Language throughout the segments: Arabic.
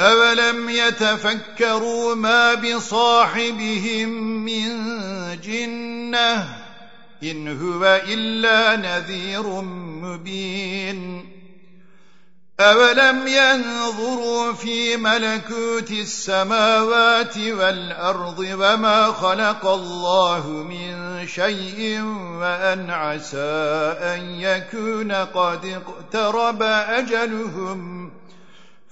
أولم يتفكروا ما بصاحبهم من جنة إن هو إلا نذير مبين أولم ينظروا في ملكوت السماوات والأرض وما خلق الله من شيء وأن عسى أن يكون قد اقترب أجلهم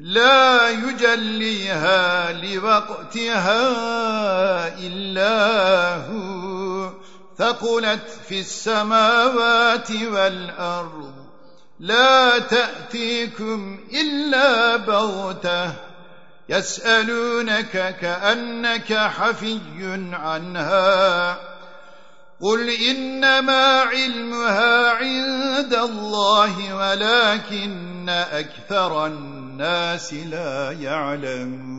لا يجليها لوقتها إلا هو. ثقلت في السماوات والأرض. لا تأتيكم إلا بغتة. يسألونك كأنك حفي عنها. قل إنما علمها عند الله ولكن أكثر الناس لا يعلمون